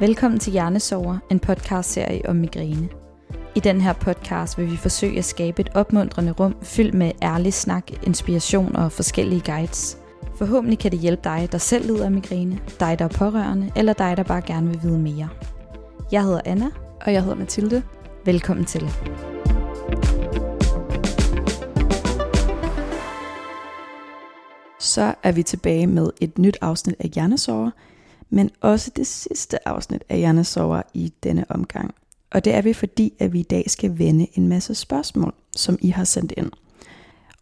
Velkommen til Hjernesover, en podcastserie om migræne. I den her podcast vil vi forsøge at skabe et opmuntrende rum fyldt med ærlig snak, inspiration og forskellige guides. Forhåbentlig kan det hjælpe dig, der selv lider af migræne, dig, der er pårørende, eller dig, der bare gerne vil vide mere. Jeg hedder Anna. Og jeg hedder Mathilde. Velkommen til. Så er vi tilbage med et nyt afsnit af Hjernesover, men også det sidste afsnit af Hjernesover i denne omgang. Og det er vi, fordi at vi i dag skal vende en masse spørgsmål, som I har sendt ind.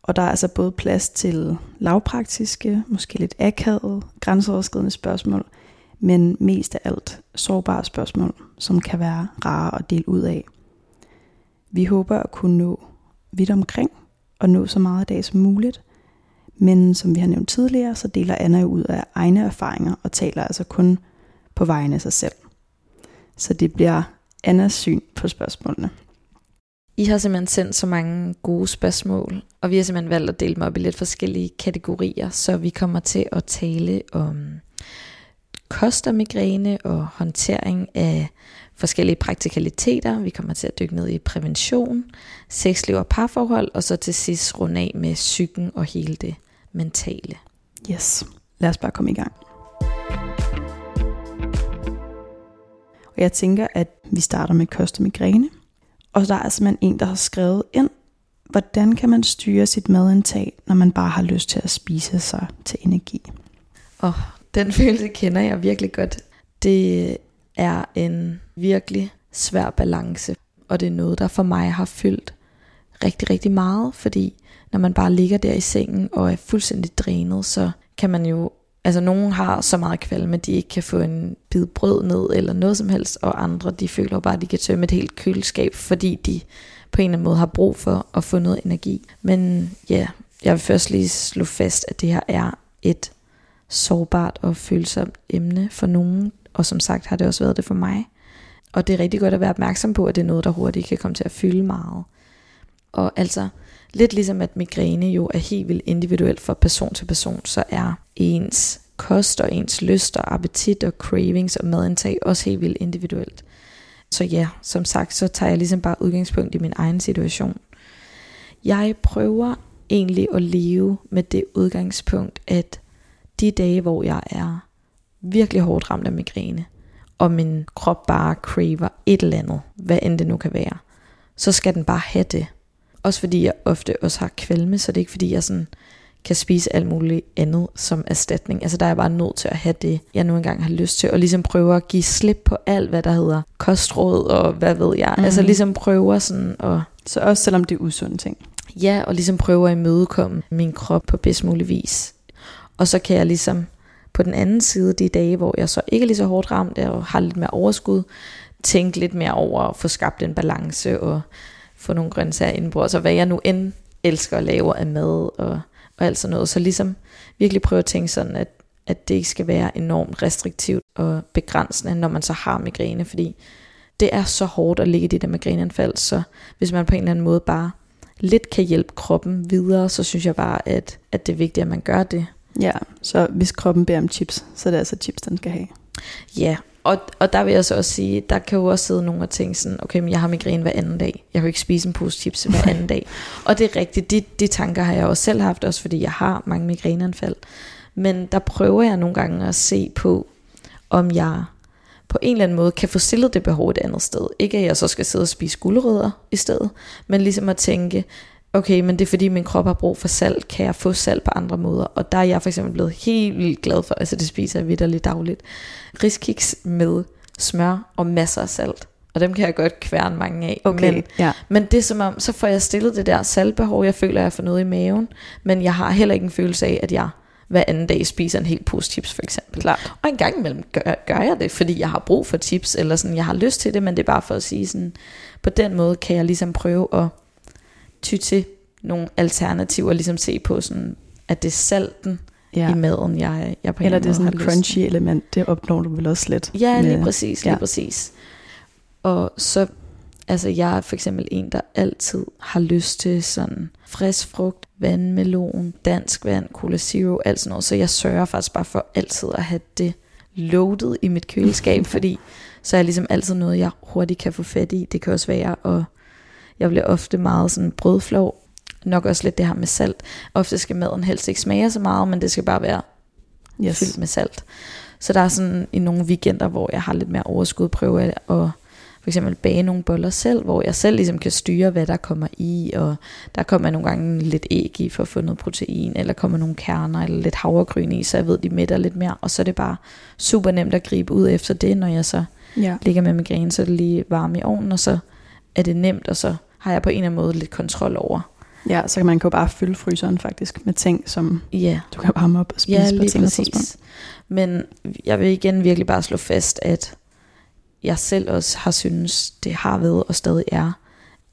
Og der er altså både plads til lavpraktiske, måske lidt akavede, grænseoverskridende spørgsmål, men mest af alt sårbare spørgsmål, som kan være rare at dele ud af. Vi håber at kunne nå vidt omkring og nå så meget af dag som muligt, men som vi har nævnt tidligere, så deler Anna ud af egne erfaringer og taler altså kun på vegne af sig selv. Så det bliver Annas syn på spørgsmålene. I har simpelthen sendt så mange gode spørgsmål, og vi har simpelthen valgt at dele dem op i lidt forskellige kategorier, så vi kommer til at tale om kost og migræne og håndtering af forskellige praktikaliteter. Vi kommer til at dykke ned i prævention, sexliv og parforhold, og så til sidst runde af med psyken og hele det mentale. Yes, lad os bare komme i gang. Og jeg tænker, at vi starter med kost og migræne. Og der er simpelthen en, der har skrevet ind, hvordan kan man styre sit madindtag, når man bare har lyst til at spise sig til energi? Og oh, den følelse kender jeg virkelig godt. Det er en virkelig svær balance, og det er noget, der for mig har fyldt rigtig, rigtig meget, fordi når man bare ligger der i sengen og er fuldstændig drænet, så kan man jo, altså nogen har så meget kvalme, at de ikke kan få en bid brød ned eller noget som helst, og andre de føler bare, at de kan tømme et helt køleskab, fordi de på en eller anden måde har brug for at få noget energi. Men ja, jeg vil først lige slå fast, at det her er et sårbart og følsomt emne for nogen, og som sagt har det også været det for mig. Og det er rigtig godt at være opmærksom på, at det er noget, der hurtigt kan komme til at fylde meget. Og altså, lidt ligesom at migræne jo er helt vildt individuelt fra person til person, så er ens kost og ens lyst og appetit og cravings og madindtag også helt vildt individuelt. Så ja, som sagt, så tager jeg ligesom bare udgangspunkt i min egen situation. Jeg prøver egentlig at leve med det udgangspunkt, at de dage, hvor jeg er virkelig hårdt ramt af migræne, og min krop bare craver et eller andet, hvad end det nu kan være, så skal den bare have det. Også fordi jeg ofte også har kvalme, så det er ikke fordi jeg sådan kan spise alt muligt andet som erstatning. Altså der er jeg bare nødt til at have det, jeg nu engang har lyst til, og ligesom prøve at give slip på alt, hvad der hedder kostråd og hvad ved jeg. Mm. Altså ligesom prøver sådan at... Så også selvom det er usunde ting? Ja, og ligesom prøver at imødekomme min krop på bedst mulig vis. Og så kan jeg ligesom på den anden side, de dage, hvor jeg så ikke er lige så hårdt ramt og har lidt mere overskud, tænke lidt mere over at få skabt en balance og få nogle grøntsager indenbords, altså hvad jeg nu end elsker at lave af mad og, og alt sådan noget. Så ligesom virkelig prøve at tænke sådan, at, at det ikke skal være enormt restriktivt og begrænsende, når man så har migræne, fordi det er så hårdt at ligge i det der migræneanfald, så hvis man på en eller anden måde bare lidt kan hjælpe kroppen videre, så synes jeg bare, at, at det er vigtigt, at man gør det. Ja, så hvis kroppen beder om chips, så er det altså chips, den skal have. Ja, og, og der vil jeg så også sige, der kan jo også sidde nogle og tænke sådan, okay, men jeg har migræne hver anden dag. Jeg kan jo ikke spise en pose chips hver anden dag. Og det er rigtigt, de, de tanker har jeg også selv haft, også fordi jeg har mange migræneanfald. Men der prøver jeg nogle gange at se på, om jeg på en eller anden måde kan få stillet det behov et andet sted. Ikke at jeg så skal sidde og spise guldrødder i stedet, men ligesom at tænke, okay, men det er fordi min krop har brug for salt, kan jeg få salt på andre måder? Og der er jeg for eksempel blevet helt vildt glad for, altså det spiser jeg vidderligt dagligt, riskiks med smør og masser af salt. Og dem kan jeg godt kværne mange af. Okay, men, ja. men det er som om, så får jeg stillet det der saltbehov, jeg føler, jeg får noget i maven, men jeg har heller ikke en følelse af, at jeg hver anden dag spiser en helt pose chips for eksempel. Klart. Og en gang imellem gør, gør jeg det, fordi jeg har brug for chips, eller sådan, jeg har lyst til det, men det er bare for at sige sådan, på den måde kan jeg ligesom prøve at ty til nogle alternativer, ligesom se på sådan, at det er salten ja. i maden, jeg, jeg på Eller det er sådan et crunchy element, det opnår du vel også lidt. Ja, lige med, præcis, lige ja. præcis. Og så, altså jeg er for eksempel en, der altid har lyst til sådan frisk frugt, vandmelon, dansk vand, cola zero, alt sådan noget. Så jeg sørger faktisk bare for altid at have det loaded i mit køleskab, fordi så er ligesom altid noget, jeg hurtigt kan få fat i. Det kan også være, og jeg bliver ofte meget sådan brødflov. Nok også lidt det her med salt. Ofte skal maden helst ikke smage så meget, men det skal bare være yes. fyldt med salt. Så der er sådan i nogle weekender, hvor jeg har lidt mere overskud, prøve at for eksempel bage nogle boller selv, hvor jeg selv ligesom kan styre, hvad der kommer i, og der kommer nogle gange lidt æg i for at få noget protein, eller kommer nogle kerner, eller lidt havregryn i, så jeg ved, de mætter lidt mere, og så er det bare super nemt at gribe ud efter det, når jeg så ja. ligger med migræne, så er det lige varme i ovnen, og så er det nemt, og så har jeg på en eller anden måde lidt kontrol over. Ja, så kan man jo bare fylde fryseren faktisk med ting, som ja. du kan varme op og spise ja, på et tidspunkt. Men jeg vil igen virkelig bare slå fast, at jeg selv også har synes, det har været og stadig er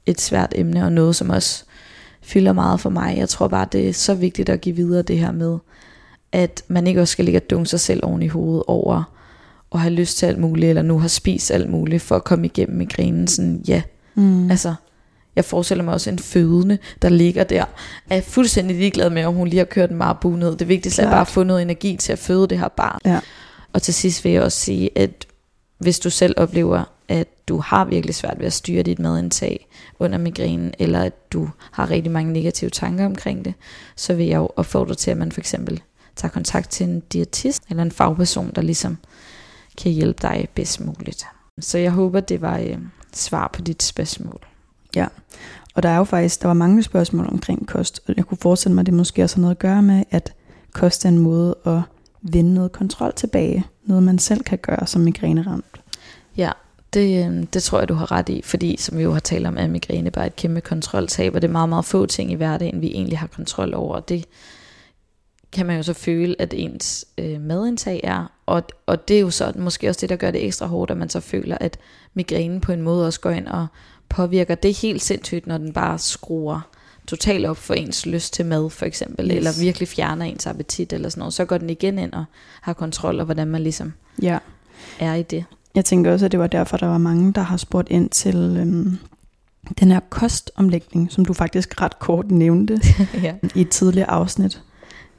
et svært emne, og noget, som også fylder meget for mig. Jeg tror bare, det er så vigtigt at give videre det her med, at man ikke også skal ligge og dunke sig selv oven i hovedet over, og have lyst til alt muligt, eller nu har spist alt muligt, for at komme igennem migrænen. Sådan, ja, mm. altså, jeg forestiller mig også en fødende, der ligger der, er fuldstændig ligeglad med, om hun lige har kørt en marabu ned. Det vigtigste er bare at få noget energi til at føde det her barn. Ja. Og til sidst vil jeg også sige, at hvis du selv oplever, at du har virkelig svært ved at styre dit madindtag under migrænen, eller at du har rigtig mange negative tanker omkring det, så vil jeg jo opfordre til, at man for eksempel tager kontakt til en diætist eller en fagperson, der ligesom kan hjælpe dig bedst muligt. Så jeg håber, det var øh, svar på dit spørgsmål. Ja, og der er jo faktisk, der var mange spørgsmål omkring kost, og jeg kunne forestille mig, at det måske også har noget at gøre med, at kost er en måde at vinde noget kontrol tilbage. Noget man selv kan gøre som migræneramt. Ja, det, øh, det tror jeg, du har ret i, fordi som vi jo har talt om, er migræne bare et kæmpe kontroltab, og det er meget, meget få ting i hverdagen, vi egentlig har kontrol over. Det kan man jo så føle, at ens øh, madindtag er, og, og det er jo så måske også det, der gør det ekstra hårdt, at man så føler, at migrænen på en måde også går ind og påvirker. Det helt sindssygt, når den bare skruer totalt op for ens lyst til mad, for eksempel, yes. eller virkelig fjerner ens appetit, eller sådan noget, så går den igen ind og har kontrol over, hvordan man ligesom ja. er i det. Jeg tænker også, at det var derfor, der var mange, der har spurgt ind til øhm, den her kostomlægning, som du faktisk ret kort nævnte ja. i et tidligere afsnit.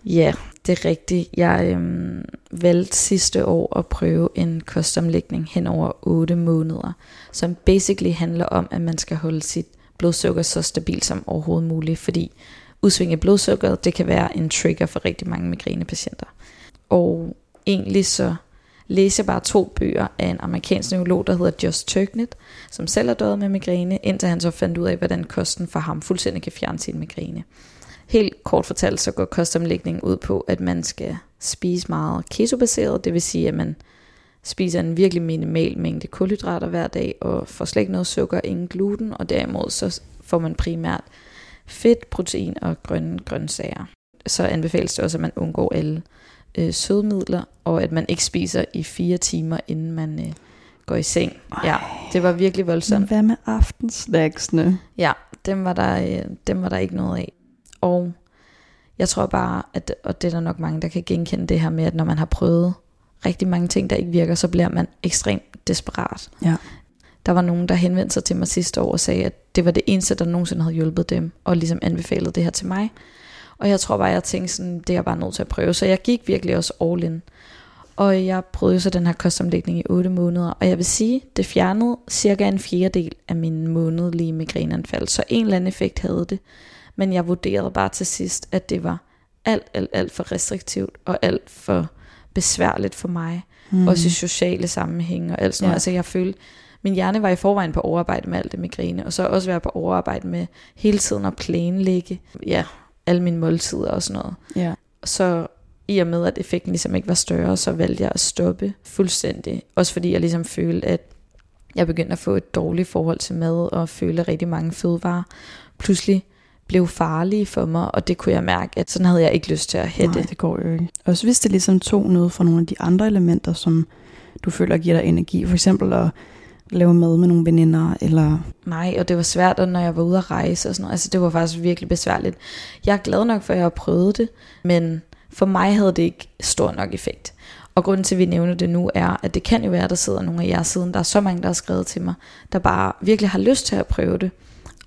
Ja, det er rigtigt. Jeg øhm, valgte sidste år at prøve en kostomlægning hen over 8 måneder, som basically handler om, at man skal holde sit blodsukker så stabilt som overhovedet muligt, fordi udsving af blodsukkeret, det kan være en trigger for rigtig mange migrænepatienter. Og egentlig så læser jeg bare to bøger af en amerikansk neurolog, der hedder Just Turknet, som selv har døjet med migræne, indtil han så fandt ud af, hvordan kosten for ham fuldstændig kan fjerne sin migræne. Helt kort fortalt, så går kostomlægningen ud på, at man skal spise meget keto-baseret, det vil sige, at man spiser en virkelig minimal mængde kulhydrater hver dag, og får slet ikke noget sukker, ingen gluten, og derimod så får man primært fedt, protein og grønne grøntsager. Så anbefales det også, at man undgår alle øh, sødmidler, og at man ikke spiser i fire timer, inden man øh, går i seng. Ej, ja, det var virkelig voldsomt. Men hvad med aftensnacksene? Ja, dem var, der, øh, dem var der ikke noget af. Og jeg tror bare, at, og det er der nok mange, der kan genkende det her med, at når man har prøvet rigtig mange ting, der ikke virker, så bliver man ekstremt desperat. Ja. Der var nogen, der henvendte sig til mig sidste år og sagde, at det var det eneste, der nogensinde havde hjulpet dem, og ligesom anbefalet det her til mig. Og jeg tror bare, jeg tænkte sådan, det er jeg bare nødt til at prøve. Så jeg gik virkelig også all in. Og jeg prøvede så den her kostomlægning i 8 måneder. Og jeg vil sige, det fjernede cirka en fjerdedel af min månedlige migræneanfald. Så en eller anden effekt havde det. Men jeg vurderede bare til sidst, at det var alt, alt, alt for restriktivt og alt for besværligt for mig. Mm. Også i sociale sammenhænge og alt sådan ja. noget. Altså jeg følte, min hjerne var i forvejen på overarbejde med alt det migræne, og så også være på overarbejde med hele tiden at planlægge, ja, alle mine måltider og sådan noget. Ja. Så i og med, at effekten ligesom ikke var større, så valgte jeg at stoppe fuldstændig. Også fordi jeg ligesom følte, at jeg begyndte at få et dårligt forhold til mad, og føle rigtig mange fødevarer pludselig blev farlige for mig, og det kunne jeg mærke, at sådan havde jeg ikke lyst til at hætte. Nej, det går jo ikke. Også hvis det ligesom tog noget fra nogle af de andre elementer, som du føler giver dig energi, for eksempel at lave mad med nogle veninder, eller... Nej, og det var svært, når jeg var ude at rejse og sådan noget. Altså, det var faktisk virkelig besværligt. Jeg er glad nok for, at jeg har prøvet det, men for mig havde det ikke stor nok effekt. Og grunden til, at vi nævner det nu, er, at det kan jo være, at der sidder nogle af jer siden. Der er så mange, der har skrevet til mig, der bare virkelig har lyst til at prøve det.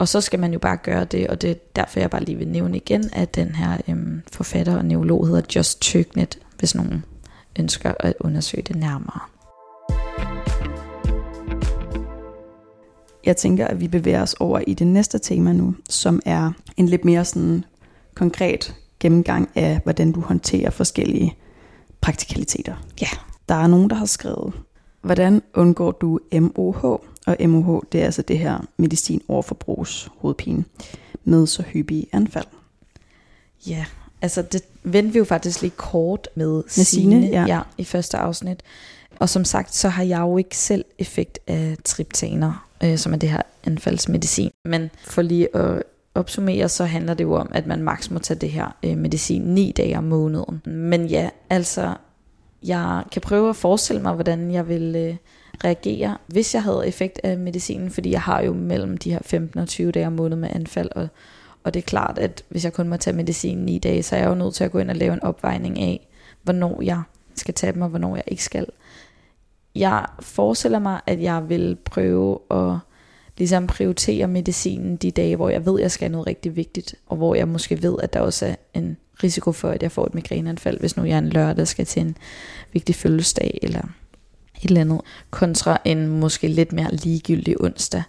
Og så skal man jo bare gøre det, og det er derfor, jeg bare lige vil nævne igen, at den her øhm, forfatter og neurolog hedder Just Tøgnet, hvis nogen ønsker at undersøge det nærmere. jeg tænker, at vi bevæger os over i det næste tema nu, som er en lidt mere sådan konkret gennemgang af, hvordan du håndterer forskellige praktikaliteter. Ja. Der er nogen, der har skrevet, hvordan undgår du MOH? Og MOH, det er altså det her medicin overforbrugs hovedpine med så hyppige anfald. Ja, altså det vendte vi jo faktisk lige kort med, med Signe, ja. ja, i første afsnit. Og som sagt, så har jeg jo ikke selv effekt af triptaner, øh, som er det her anfaldsmedicin. Men for lige at opsummere, så handler det jo om, at man maks må tage det her øh, medicin 9 dage om måneden. Men ja, altså, jeg kan prøve at forestille mig, hvordan jeg vil øh, reagere, hvis jeg havde effekt af medicinen, fordi jeg har jo mellem de her 15 og 20 dage om måneden med anfald, og, og det er klart, at hvis jeg kun må tage medicinen 9 dage, så er jeg jo nødt til at gå ind og lave en opvejning af, hvornår jeg skal tage dem, og hvornår jeg ikke skal. Jeg forestiller mig, at jeg vil prøve at ligesom prioritere medicinen de dage, hvor jeg ved, at jeg skal have noget rigtig vigtigt, og hvor jeg måske ved, at der også er en risiko for, at jeg får et migræneanfald, hvis nu jeg en lørdag skal til en vigtig fødselsdag, eller et eller andet, kontra en måske lidt mere ligegyldig onsdag,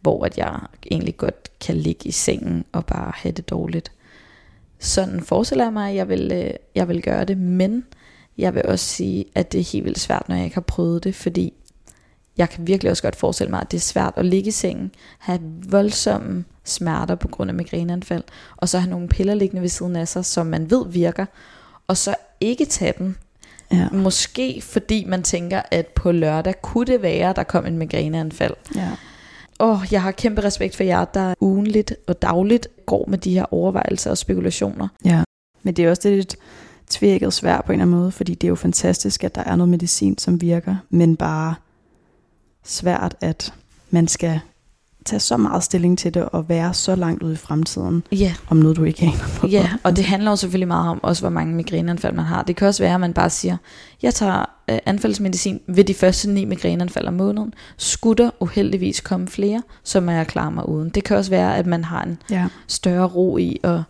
hvor at jeg egentlig godt kan ligge i sengen og bare have det dårligt. Sådan forestiller jeg mig, at jeg vil, øh, jeg vil gøre det, men jeg vil også sige, at det er helt vildt svært, når jeg ikke har prøvet det, fordi jeg kan virkelig også godt forestille mig, at det er svært at ligge i sengen, have voldsomme smerter på grund af migræneanfald, og så have nogle piller liggende ved siden af sig, som man ved virker, og så ikke tage dem. Ja. Måske fordi man tænker, at på lørdag kunne det være, der kom en migræneanfald. ja. Åh, oh, jeg har kæmpe respekt for jer, der ugenligt og dagligt går med de her overvejelser og spekulationer. Ja, men det er også lidt tvækket svært på en eller anden måde, fordi det er jo fantastisk, at der er noget medicin, som virker, men bare svært, at man skal tage så meget stilling til det og være så langt ude i fremtiden Ja, om noget, du ikke aner på. ja, og det handler jo selvfølgelig meget om også, hvor mange migræneanfald man har. Det kan også være, at man bare siger, jeg tager øh, anfaldsmedicin ved de første ni migræneanfald om måneden. Skulle der uheldigvis komme flere, så må jeg klare mig uden. Det kan også være, at man har en Ja. større ro i at,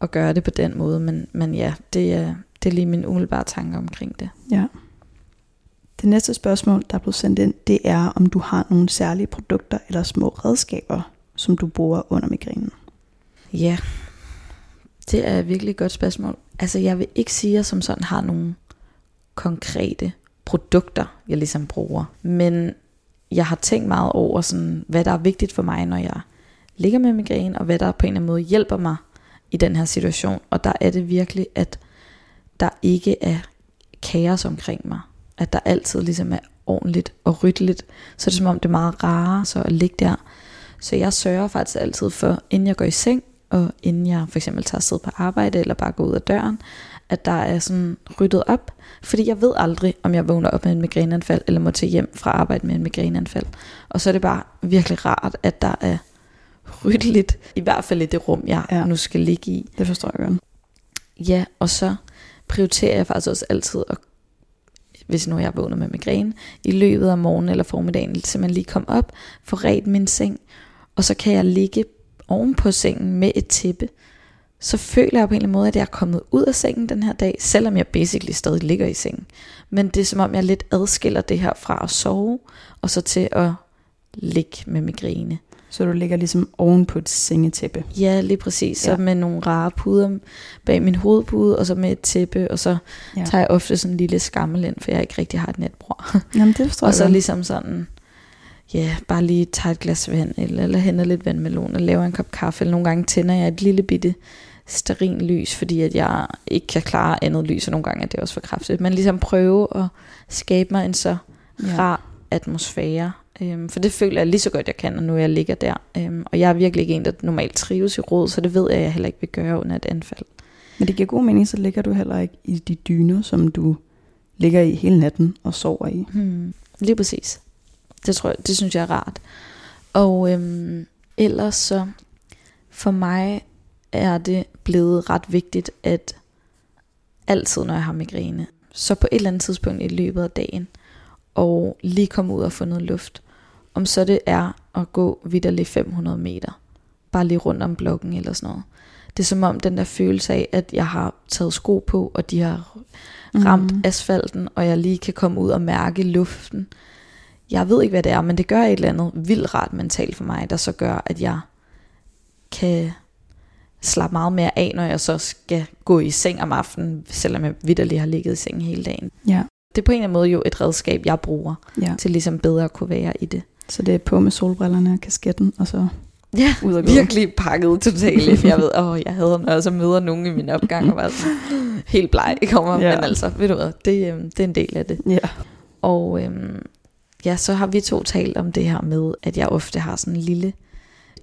at gøre det på den måde, men, men ja, det er, det er lige min umiddelbare tanke omkring det. ja. Det næste spørgsmål, der er blevet sendt ind, det er, om du har nogle særlige produkter eller små redskaber, som du bruger under migrænen. Ja, det er virkelig et godt spørgsmål. Altså jeg vil ikke sige, at jeg som sådan har nogle konkrete produkter, jeg ligesom bruger. Men jeg har tænkt meget over, sådan, hvad der er vigtigt for mig, når jeg ligger med migræne, og hvad der på en eller anden måde hjælper mig i den her situation. Og der er det virkelig, at der ikke er kaos omkring mig. At der altid ligesom er ordentligt og ryddeligt. Så er det som om, det er meget rarere så at ligge der. Så jeg sørger faktisk altid for, inden jeg går i seng, og inden jeg for eksempel tager afsted på arbejde, eller bare går ud af døren, at der er sådan ryddet op. Fordi jeg ved aldrig, om jeg vågner op med en migræneanfald, eller må tage hjem fra arbejde med en migræneanfald. Og så er det bare virkelig rart, at der er ryddeligt, i hvert fald i det rum, jeg ja. nu skal ligge i. Det forstår jeg godt. Ja, og så prioriterer jeg faktisk også altid, at, hvis nu jeg vågner med migræne, i løbet af morgenen eller formiddagen, simpelthen lige komme op, få ret min seng, og så kan jeg ligge oven på sengen med et tæppe. Så føler jeg på en eller anden måde, at jeg er kommet ud af sengen den her dag, selvom jeg basically stadig ligger i sengen. Men det er som om, jeg lidt adskiller det her fra at sove, og så til at ligge med migræne. Så du ligger ligesom oven på et sengetæppe. Ja, lige præcis. Så Ja. med nogle rare puder bag min hovedpude, og så med et tæppe, og så Ja. ja. tager jeg ofte sådan en lille skammel ind, for jeg ikke rigtig har et netbord. Jamen det forstår og så ligesom sådan, ja, bare lige tage et glas vand, eller, eller hente lidt vandmelon, og lave en kop kaffe, eller nogle gange tænder jeg et lille bitte sterin lys, fordi at jeg ikke kan klare andet lys, og nogle gange er det også for kraftigt. Men ligesom prøve at skabe mig en så Ja. rar atmosfære. Øhm, for det føler jeg lige så godt, jeg kan, når nu jeg ligger der. Øhm, og jeg er virkelig ikke en, der normalt trives i råd, så det ved jeg, at jeg heller ikke vil gøre under et anfald. Men det giver god mening, så ligger du heller ikke i de dyner, som du ligger i hele natten og sover i. Hmm. Lige præcis. Det tror jeg, det synes jeg er rart. Og øhm, ellers så, for mig er det blevet ret vigtigt, at altid når jeg har migræne, så på et eller andet tidspunkt i løbet af dagen, og lige komme ud og få noget luft. Om så det er at gå vidderligt 500 meter, bare lige rundt om blokken eller sådan noget. Det er som om den der følelse af, at jeg har taget sko på, og de har ramt Mhm. mm. asfalten, og jeg lige kan komme ud og mærke luften. jeg ved ikke, hvad det er, men det gør et eller andet vildt rart mentalt for mig, der så gør, at jeg kan slappe meget mere af, når jeg så skal gå i seng om aftenen, selvom jeg vidderligt har ligget i seng hele dagen. Ja. Det er på en eller anden måde jo et redskab, jeg bruger ja. til ligesom bedre at kunne være i det. Så det er på med solbrillerne og kasketten, og så Ja, ud og gå. virkelig pakket totalt. Jeg ved, åh, jeg havde når jeg så møder nogen i min opgang, og var sådan, helt bleg kommer, Ja. men altså, ved du hvad, det, øhm, det er en del af det. Ja. Og øhm, ja, så har vi to talt om det her med, at jeg ofte har sådan en lille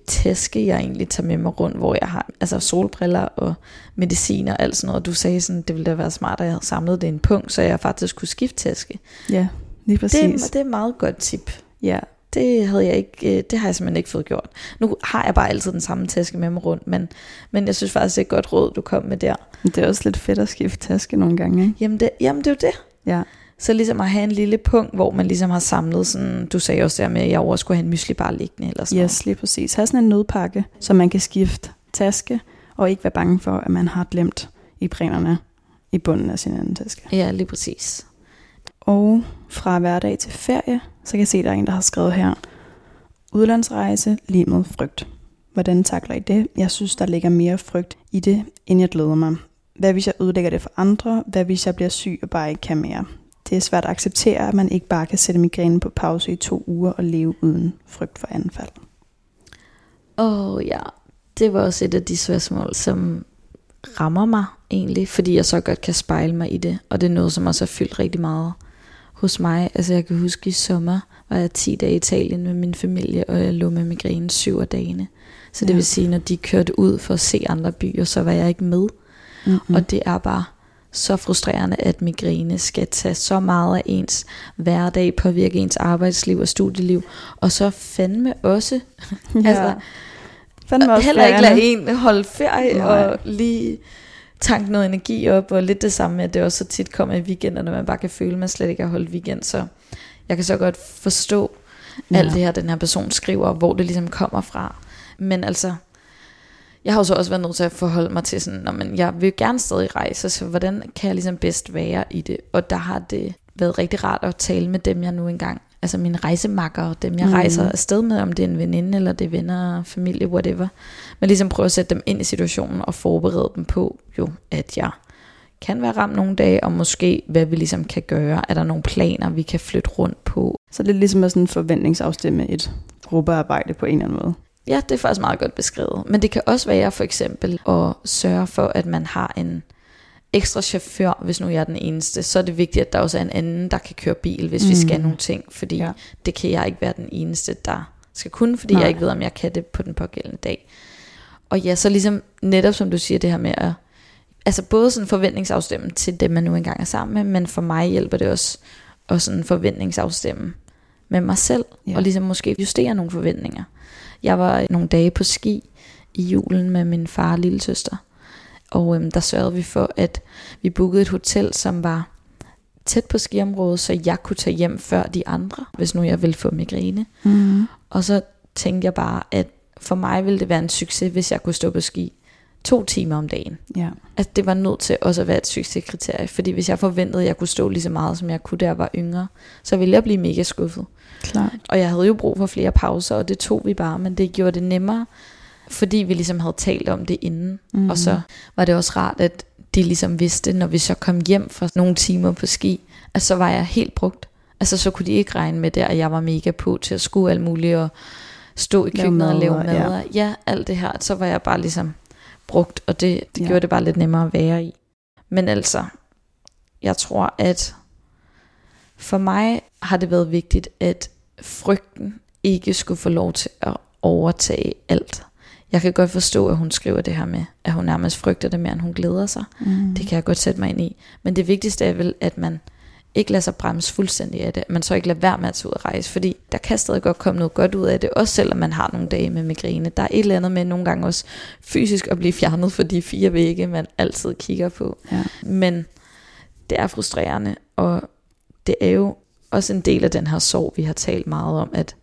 taske, jeg egentlig tager med mig rundt, hvor jeg har altså solbriller og medicin og alt sådan noget. Du sagde sådan, det ville da være smart, at jeg havde samlet det i en punkt, så jeg faktisk kunne skifte taske. ja, lige præcis. Det, det er et meget godt tip. Ja, Det havde jeg ikke, øh, det har jeg simpelthen ikke fået gjort. Nu har jeg bare altid den samme taske med mig rundt, men, men jeg synes faktisk, det er et godt råd, du kom med der. det er også lidt fedt at skifte taske nogle gange, ikke? Jamen det, jamen det er jo det. Ja, Så ligesom at have en lille punkt, hvor man ligesom har samlet sådan, du sagde også der med, at jeg over skulle have en mysli bare liggende eller sådan yes, lige præcis. Ha' sådan en nødpakke, så man kan skifte taske, og ikke være bange for, at man har glemt i brænerne i bunden af sin anden taske. Ja, lige præcis. Og fra hverdag til ferie, så kan jeg se, at der er en, der har skrevet her, udlandsrejse lige med frygt. Hvordan takler I det? Jeg synes, der ligger mere frygt i det, end jeg glæder mig. Hvad hvis jeg ødelægger det for andre? Hvad hvis jeg bliver syg og bare ikke kan mere? Det er svært at acceptere, at man ikke bare kan sætte migrænen på pause i to uger og leve uden frygt for anfald. Åh oh, ja, det var også et af de spørgsmål, som rammer mig egentlig, fordi jeg så godt kan spejle mig i det, og det er noget, som også har fyldt rigtig meget hos mig. Altså jeg kan huske i sommer, var jeg 10 dage i Italien med min familie, og jeg lå med migræne syv af dagene. Så det Ja. vil sige, når de kørte ud for at se andre byer, så var jeg ikke med. Mm-hmm. Og det er bare så frustrerende, at migræne skal tage så meget af ens hverdag, påvirke ens arbejdsliv og studieliv, og så fandme også, ja. altså, Fandme også heller ikke lade en holde ferie Nej. og lige tanke noget energi op, og lidt det samme med, at det også så tit kommer i weekender, når man bare kan føle, at man slet ikke har holdt weekend, så jeg kan så godt forstå ja. alt det her, den her person skriver, hvor det ligesom kommer fra. Men altså, jeg har jo så også været nødt til at forholde mig til sådan, "Nå, men jeg vil gerne stadig rejse, så hvordan kan jeg ligesom bedst være i det? Og der har det været rigtig rart at tale med dem, jeg nu engang, altså mine rejsemakker, dem jeg Mm. rejser afsted med, om det er en veninde, eller det er venner, familie, whatever. Men ligesom prøve at sætte dem ind i situationen og forberede dem på, jo, at jeg kan være ramt nogle dage, og måske hvad vi ligesom kan gøre. Er der nogle planer, vi kan flytte rundt på? Så det er ligesom at sådan forventningsafstemme et gruppearbejde på en eller anden måde. Ja, det er faktisk meget godt beskrevet. Men det kan også være for eksempel at sørge for, at man har en ekstra chauffør, hvis nu jeg er den eneste. Så er det vigtigt, at der også er en anden, der kan køre bil, hvis mm. vi Mm. skal nogle ting. Fordi Ja. det kan jeg ikke være den eneste, der skal kunne, fordi Nej. Jeg ikke ved, om jeg kan det på den pågældende dag. Og ja, så ligesom netop som du siger, det her med at altså både sådan forventningsafstemme til dem, man nu engang er sammen med, men for mig hjælper det også at sådan forventningsafstemme med mig selv, Ja. ja. og ligesom måske justere nogle forventninger. Jeg var nogle dage på ski i julen med min far og lille søster, og øhm, der sørgede vi for, at vi bookede et hotel, som var tæt på skiområdet, så jeg kunne tage hjem før de andre, hvis nu jeg ville få migræne. Mm. Og så tænkte jeg bare, at for mig ville det være en succes, hvis jeg kunne stå på ski to timer om dagen. Ja. Altså det var nødt til også at være et succeskriterie, fordi hvis jeg forventede, at jeg kunne stå lige så meget, som jeg kunne, da jeg var yngre, så ville jeg blive mega skuffet. Klart. Og jeg havde jo brug for flere pauser, og det tog vi bare, men det gjorde det nemmere, fordi vi ligesom havde talt om det inden. Mm. Og så var det også rart, at de ligesom vidste, når vi så kom hjem fra nogle timer på ski, at så var jeg helt brugt. Altså så kunne de ikke regne med det, at jeg var mega på til at skue alt muligt, og stå i køkkenet og lave mad. ja. Ja. alt det her. Så var jeg bare ligesom brugt, og det, det ja. gjorde det bare lidt nemmere at være i. Men altså, jeg tror, at for mig har det været vigtigt, at frygten ikke skulle få lov til at overtage alt. Jeg kan godt forstå, at hun skriver det her med, at hun nærmest frygter det mere, end hun glæder sig. Mm. Det kan jeg godt sætte mig ind i. Men det vigtigste er vel, at man ikke lader sig bremse fuldstændig af det. Man så ikke lader være med at tage ud og rejse. Fordi der kan stadig godt komme noget godt ud af det. Også selvom man har nogle dage med migræne. Der er et eller andet med nogle gange også fysisk at blive fjernet for de fire vægge, man altid kigger på. Ja. Men det er frustrerende. Og det er jo også en del af den her sorg, vi har talt meget om. At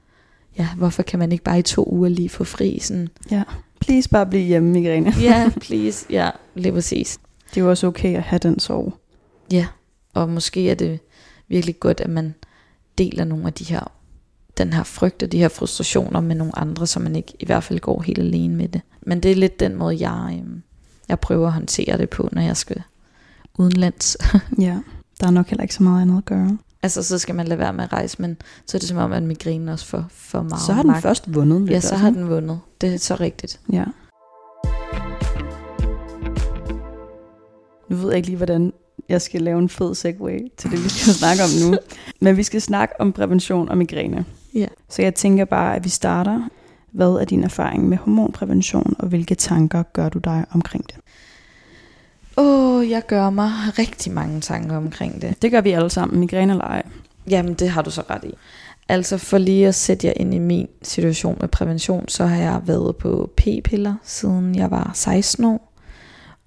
ja, hvorfor kan man ikke bare i to uger lige få fri? Sådan, ja. Please bare blive hjemme, Migrene. ja, please. Ja, lige præcis. Det er jo også okay at have den sorg. Ja, og måske er det virkelig godt, at man deler nogle af de her den her frygt og de her frustrationer med nogle andre, så man ikke i hvert fald går helt alene med det. Men det er lidt den måde, jeg, øh, jeg prøver at håndtere det på, når jeg skal udenlands. ja, der er nok heller ikke så meget andet at gøre. Altså, så skal man lade være med at rejse, men så er det som om, at migrænen også får for meget Så har den magt. først vundet. lidt Ja, så også, har ikke? den vundet. Det er så rigtigt. Ja. Nu ved jeg ikke lige, hvordan jeg skal lave en fed segue til det, vi skal snakke om nu. Men vi skal snakke om prævention og migræne. Ja. Så jeg tænker bare, at vi starter. Hvad er din erfaring med hormonprævention, og hvilke tanker gør du dig omkring det? Åh, oh, jeg gør mig rigtig mange tanker omkring det. Det gør vi alle sammen, migræne eller ej. Jamen, det har du så ret i. Altså for lige at sætte jer ind i min situation med prævention, så har jeg været på p-piller siden jeg var 16 år.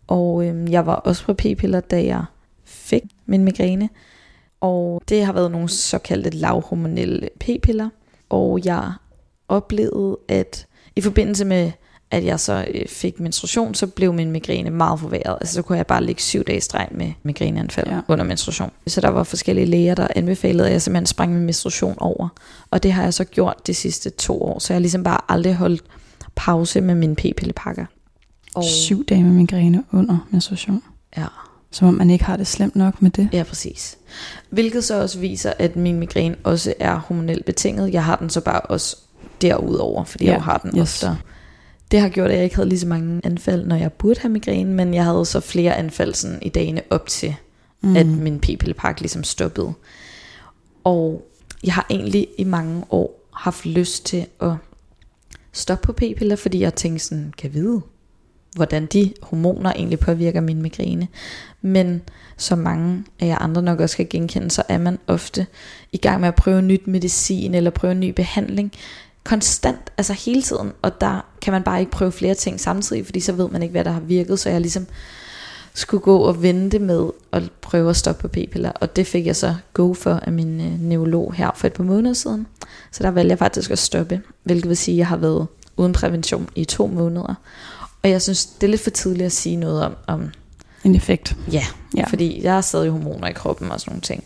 Og øhm, jeg var også på p-piller, da jeg fik min migræne. Og det har været nogle såkaldte lavhormonelle p-piller. Og jeg oplevede, at i forbindelse med, at jeg så øh, fik menstruation, så blev min migræne meget forværret. Altså så kunne jeg bare ligge syv dage streg med migræneanfald Ja. under menstruation. Så der var forskellige læger, der anbefalede, at jeg simpelthen sprang min menstruation over. Og det har jeg så gjort de sidste to år, så jeg har ligesom bare aldrig holdt pause med mine p-pillepakker. Og... Syv dage med migræne under menstruation. Ja. Som om man ikke har det slemt nok med det. Ja, præcis. Hvilket så også viser, at min migræne også er hormonelt betinget. Jeg har den så bare også derudover, fordi Ja, ja, jeg jo har den yes. oftere. Det har gjort, at jeg ikke havde lige så mange anfald, når jeg burde have migræne, men jeg havde så flere anfald sådan, i dagene op til, mm. at min p-pillepakke ligesom stoppede. Og jeg har egentlig i mange år haft lyst til at stoppe på p-piller, fordi jeg tænkte sådan, kan vide, hvordan de hormoner egentlig påvirker min migræne. Men som mange af jer andre nok også skal genkende, så er man ofte i gang med at prøve nyt medicin eller prøve en ny behandling. Konstant, altså hele tiden. Og der kan man bare ikke prøve flere ting samtidig, fordi så ved man ikke, hvad der har virket. Så jeg ligesom skulle gå og vente med at prøve at stoppe på p-piller. Og det fik jeg så go for af min øh, neurolog her for et par måneder siden. Så der valgte jeg faktisk at stoppe, hvilket vil sige, at jeg har været uden prævention i to måneder. Og jeg synes, det er lidt for tidligt at sige noget om, om En effekt. Ja, Ja. fordi jeg har stadig hormoner i kroppen og sådan nogle ting.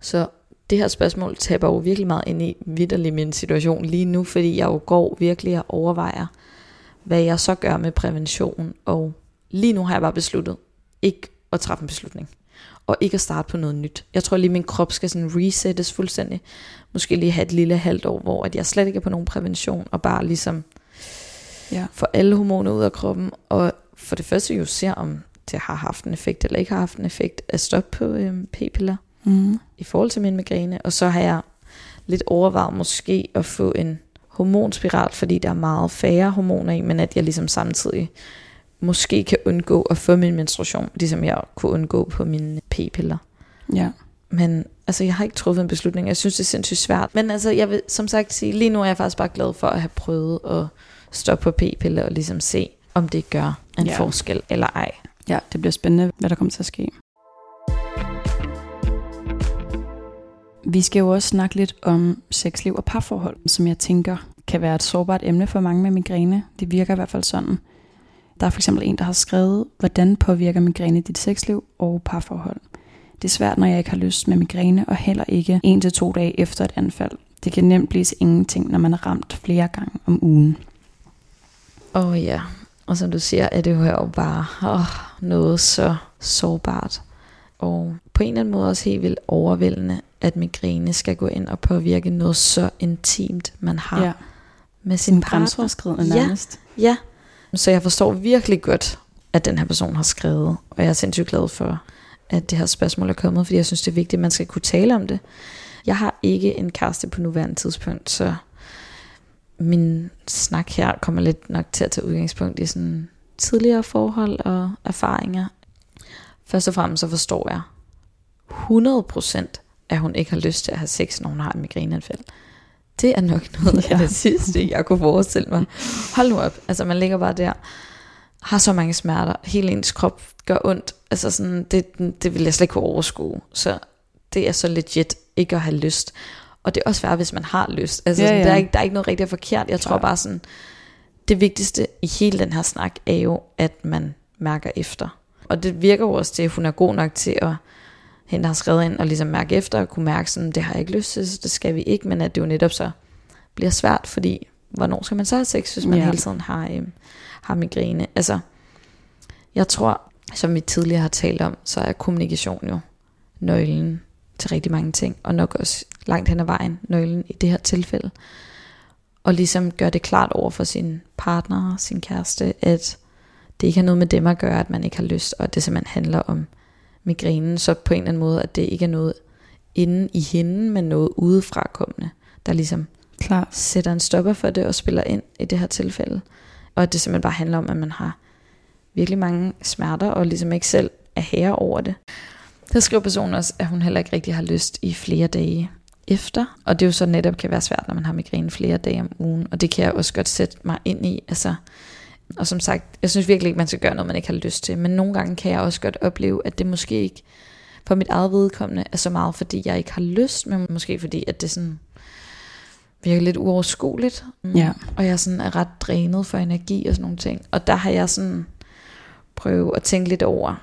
Så det her spørgsmål taber jo virkelig meget ind i vidderlig min situation lige nu, fordi jeg jo går virkelig og overvejer, hvad jeg så gør med prævention. Og lige nu har jeg bare besluttet ikke at træffe en beslutning. Og ikke at starte på noget nyt. Jeg tror lige, min krop skal sådan resettes fuldstændig. Måske lige have et lille halvt år, hvor at jeg slet ikke er på nogen prævention, og bare ligesom Ja. få alle hormoner ud af kroppen, og for det første jo ser, om det har haft en effekt eller ikke har haft en effekt at stoppe på øhm, p-piller Mm. i forhold til min migræne. Og så har jeg lidt overvejet måske at få en hormonspiral, fordi der er meget færre hormoner i, men at jeg ligesom samtidig måske kan undgå at få min menstruation, ligesom jeg kunne undgå på mine p-piller. Ja. Men altså, jeg har ikke truffet en beslutning. Jeg synes, det er sindssygt svært. Men altså, jeg vil som sagt sige, lige nu er jeg faktisk bare glad for at have prøvet at stoppe på p-piller og ligesom se, om det gør en Ja. forskel eller ej. ja, det bliver spændende, hvad der kommer til at ske. Vi skal jo også snakke lidt om sexliv og parforhold, som jeg tænker kan være et sårbart emne for mange med migræne. Det virker i hvert fald sådan. Der er for eksempel en, der har skrevet, hvordan påvirker migræne dit sexliv og parforhold. Det er svært, når jeg ikke har lyst med migræne, og heller ikke en til to dage efter et anfald. Det kan nemt blive ingenting, når man er ramt flere gange om ugen. Åh oh, ja, og som du siger, er det jo her jo bare oh, noget så sårbart. Og på en eller anden måde også helt vildt overvældende, at migræne skal gå ind og påvirke noget så intimt, man har Ja, med sin sin partner. grænseoverskridende Ja. nærmest. Ja, så jeg forstår virkelig godt, at den her person har skrevet, og jeg er sindssygt glad for, at det her spørgsmål er kommet, fordi jeg synes, det er vigtigt, at man skal kunne tale om det. Jeg har ikke en kæreste på nuværende tidspunkt, så min snak her kommer lidt nok til at tage udgangspunkt i sådan tidligere forhold og erfaringer. Først og fremmest så forstår jeg 100% at hun ikke har lyst til at have sex, når hun har en migræneanfald. Det er nok noget af Ja. det sidste, jeg kunne forestille mig. Hold nu op, altså man ligger bare der, har så mange smerter, hele ens krop gør ondt, altså sådan, det, det vil jeg slet ikke kunne overskue. Så det er så legit ikke at have lyst. Og det er også værd, hvis man har lyst. Altså, Ja, ja, ja. Der, er ikke, der er ikke noget rigtigt forkert. Jeg tror Klart. bare sådan, det vigtigste i hele den her snak er jo, at man mærker efter. Og det virker jo også til, at hun er god nok til at, hende der har skrevet ind og ligesom mærke efter, og kunne mærke sådan, det har jeg ikke lyst til, så det skal vi ikke, men at det jo netop så bliver svært, fordi hvornår skal man så have sex, hvis man Ja. hele tiden har, øh, har migræne? Altså, jeg tror, som vi tidligere har talt om, så er kommunikation jo nøglen til rigtig mange ting, og nok også langt hen ad vejen nøglen i det her tilfælde. Og ligesom gøre det klart over for sin partner, sin kæreste, at det ikke har noget med dem at gøre, at man ikke har lyst, og at det simpelthen handler om migrænen, så på en eller anden måde, at det ikke er noget inde i hende, men noget udefra kommende, der ligesom Klar. sætter en stopper for det og spiller ind i det her tilfælde. Og at det simpelthen bare handler om, at man har virkelig mange smerter, og ligesom ikke selv er herre over det. Der skriver personen også, at hun heller ikke rigtig har lyst i flere dage efter. Og det jo så netop kan være svært, når man har migræne flere dage om ugen. Og det kan jeg også godt sætte mig ind i. Altså, og som sagt, jeg synes virkelig ikke, man skal gøre noget, man ikke har lyst til. Men nogle gange kan jeg også godt opleve, at det måske ikke for mit eget vedkommende er så meget, fordi jeg ikke har lyst, men måske fordi, at det sådan virker lidt uoverskueligt. Mm. Ja. Og jeg sådan er ret drænet for energi og sådan nogle ting. Og der har jeg sådan prøvet at tænke lidt over,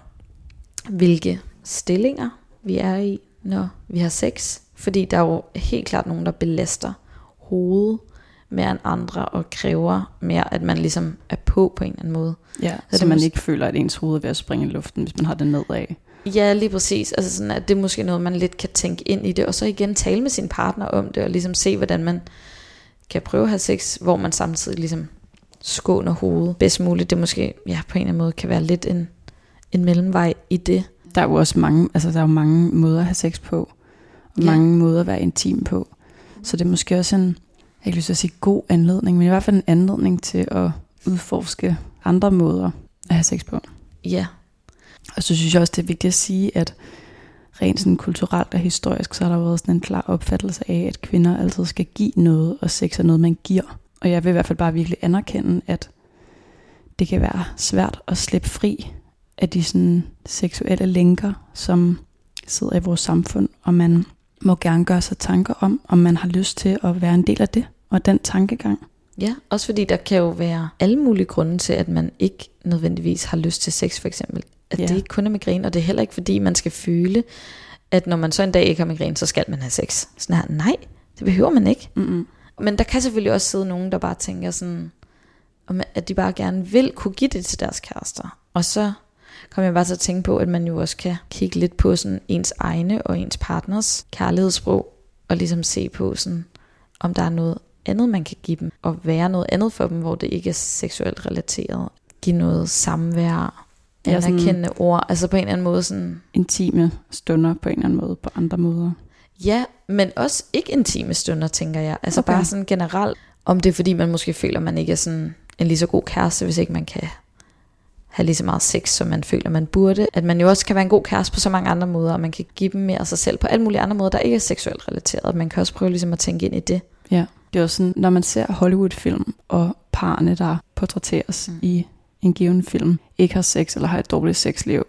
hvilke stillinger vi er i, når vi har sex. Fordi der er jo helt klart nogen, der belaster hovedet mere end andre, og kræver mere, at man ligesom er på på en eller anden måde. Ja, Så så, man mås- ikke føler, at ens hoved er ved at springe i luften, hvis man har det nedad. Ja, lige præcis. Altså sådan, at det er måske noget, man lidt kan tænke ind i det, og så igen tale med sin partner om det, og ligesom se, hvordan man kan prøve at have sex, hvor man samtidig ligesom skåner hovedet bedst muligt. Det måske, ja, på en eller anden måde kan være lidt en, en mellemvej i det. Der er jo også mange, altså der er jo mange måder at have sex på, og Ja. mange måder at være intim på. Så det er måske også en, jeg ikke lyst til at sige god anledning, men i hvert fald en anledning til at udforske andre måder at have sex på. Ja, Og så synes jeg også, det er vigtigt at sige, at rent sådan kulturelt og historisk, så har der været sådan en klar opfattelse af, at kvinder altid skal give noget, og sex er noget, man giver. Og jeg vil i hvert fald bare virkelig anerkende, at det kan være svært at slippe fri af de sådan seksuelle lænker, som sidder i vores samfund, og man må gerne gøre sig tanker om, om man har lyst til at være en del af det, og den tankegang. ja. Også fordi der kan jo være alle mulige grunde til, at man ikke nødvendigvis har lyst til sex, for eksempel. At Ja. det ikke kun er migræne, og det er heller ikke fordi, man skal føle, at når man så en dag ikke har migræne, så skal man have sex. Sådan her, nej, det behøver man ikke. Mm-mm. Men der kan selvfølgelig også sidde nogen, der bare tænker sådan, at de bare gerne vil kunne give det til deres kærester. Og så kommer jeg bare til at tænke på, at man jo også kan kigge lidt på sådan ens egne og ens partners kærlighedssprog, og ligesom se på sådan, om der er noget andet, man kan give dem, og være noget andet for dem, hvor det ikke er seksuelt relateret. Give noget samvær, Ja, anerkendende ord, altså på en eller anden måde sådan, Intime stunder på en eller anden måde, på andre måder. Ja, men også ikke intime stunder, tænker jeg. Altså okay. bare sådan generelt, om det er fordi, man måske føler, man ikke er sådan en lige så god kæreste, hvis ikke man kan have lige så meget sex, som man føler, man burde. At man jo også kan være en god kæreste på så mange andre måder, og man kan give dem mere af sig selv på alle mulige andre måder, der ikke er seksuelt relateret. Man kan også prøve ligesom at tænke ind i det. Ja, det er også sådan, når man ser Hollywood-film, og parerne, der portrætteres mm. Mm. i en given film, ikke har sex eller har et dårligt sexliv,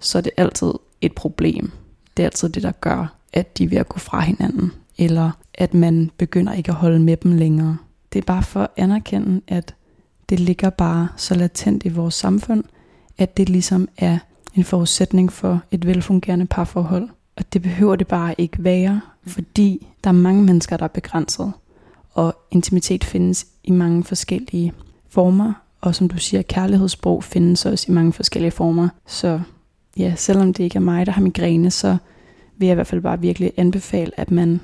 så er det altid et problem. Det er altid det, der gør, at de er ved at gå fra hinanden, eller at man begynder ikke at holde med dem længere. Det er bare for at anerkende, at det ligger bare så latent i vores samfund, at det ligesom er en forudsætning for et velfungerende parforhold. Og det behøver det bare ikke være, fordi der er mange mennesker, der er begrænset. Og intimitet findes i mange forskellige former. Og som du siger, kærlighedssprog findes også i mange forskellige former. Så ja, selvom det ikke er mig, der har migræne, så vil jeg i hvert fald bare virkelig anbefale, at man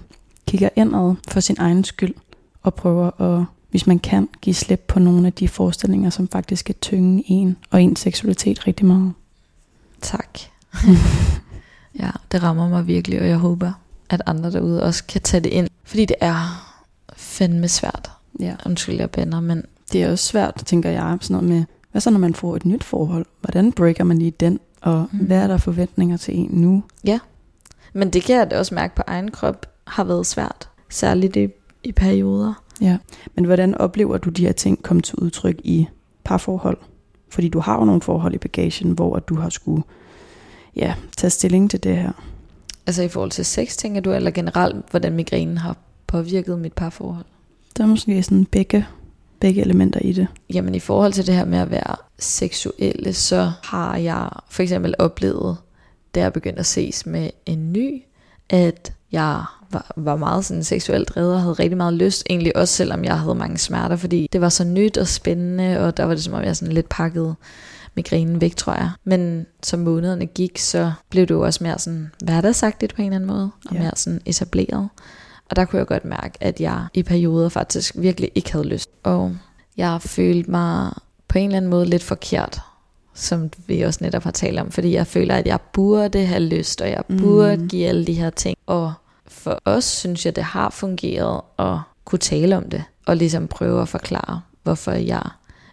kigger indad for sin egen skyld. Og prøver at, hvis man kan, give slip på nogle af de forestillinger, som faktisk kan tynge en og ens seksualitet rigtig meget. Tak. ja, det rammer mig virkelig, og jeg håber, at andre derude også kan tage det ind. Fordi det er fandme svært. Ja. Undskyld, jeg bænder, men Det er også svært, tænker jeg, sådan noget med, hvad så når man får et nyt forhold? Hvordan breaker man lige den? Og Mm. hvad er der forventninger til en nu? Men det kan jeg da også mærke på egen krop har været svært. Særligt i, i perioder. Ja. Men hvordan oplever du de her ting komme til udtryk i parforhold? Fordi du har jo nogle forhold i bagagen, hvor du har skulle ja, tage stilling til det her. Altså i forhold til sex, tænker du, eller generelt, hvordan migrænen har påvirket mit parforhold? Der er måske sådan begge, begge elementer i det. Jamen i forhold til det her med at være seksuelle, så har jeg for eksempel oplevet, da jeg begyndte at ses med en ny, at jeg var, var meget sådan seksuelt drevet og havde rigtig meget lyst, egentlig også selvom jeg havde mange smerter, fordi det var så nyt og spændende, og der var det som om jeg sådan lidt pakket migrænen væk, tror jeg. Men som månederne gik, så blev det jo også mere sådan hverdagssagtigt på en eller anden måde, og Ja. mere sådan etableret. Og der kunne jeg godt mærke, at jeg i perioder faktisk virkelig ikke havde lyst. Og jeg følte mig på en eller anden måde lidt forkert, som vi også netop har talt om, fordi jeg føler, at jeg burde have lyst, og jeg burde Mm. give alle de her ting. Og for os synes jeg, det har fungeret at kunne tale om det, og ligesom prøve at forklare, hvorfor jeg